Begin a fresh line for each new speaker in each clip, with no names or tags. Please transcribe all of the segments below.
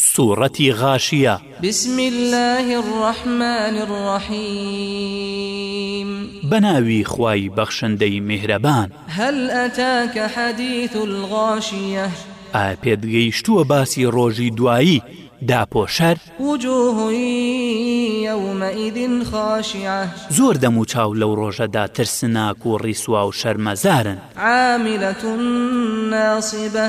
سورەتی غاشیە.
بسم اللە الرحمن الرحیم.
بە ناوی خوای بەخشندەی میهرەبان.
هل اتاک حدیث الغاشیە.
ئایا پێت گەیشتووە باسی ڕۆژی دوایی، داپۆشەر؟
وجوه یومئذ خاشعە.
زۆر دەم و چاو لەو ڕۆژەدا ترسناک و ڕیسوا و شەرمەزارن. عاملە ناصبە.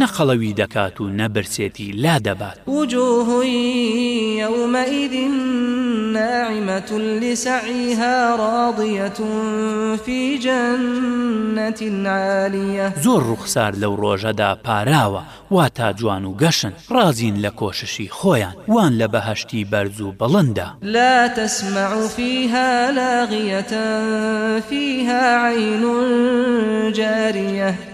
نە قەڵەوی دەکات و نە برسێتی
لا
دەبات.
وجوه یومئذ ناعمة لسعیها راضیە فی جنة عالیە.
زۆر ڕوخسار لەو ڕۆژەدا پاراوە واتا جوان و گەشن، ڕازین لە کۆششی خۆیان، وان لە بەهەشتی بەرز و بڵندە.
لا تسمع
فیها لاغیە فیها عین جاریە.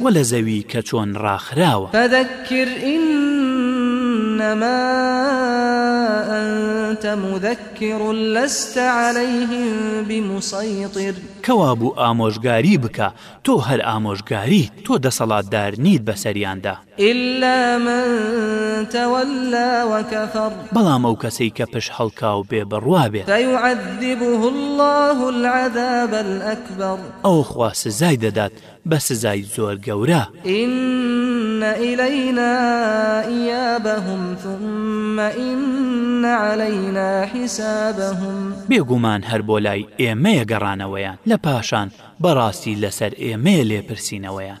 وە لە زەوی کە چۆن ڕاخراوە.
فذکر انما انت مذکر لست علیهم
بمسیطر. کەوابوو ئامۆژگاری بکە تۆ هەر ئامۆژگاریت تۆ دەسەڵاتدار نیت بەسەریاندا.
الا من تولی وکفر.
بەڵام ئەو کەسەی کە پشت هەڵکا و بێ بڕوا بێت.
فیعذبه اللە العذاب الاکبر.
ئەوە خوا سزای دەدات بە سزای زۆر گەورە.
ان الینا ایابهم ثم ان علینا حسابهم.
بێگومان هەر بۆ لای ئێمەیە گەڕانەوەیان، لە پاشان بەڕاستی لەسەر ئێمەیە لێپرسینەوەیان.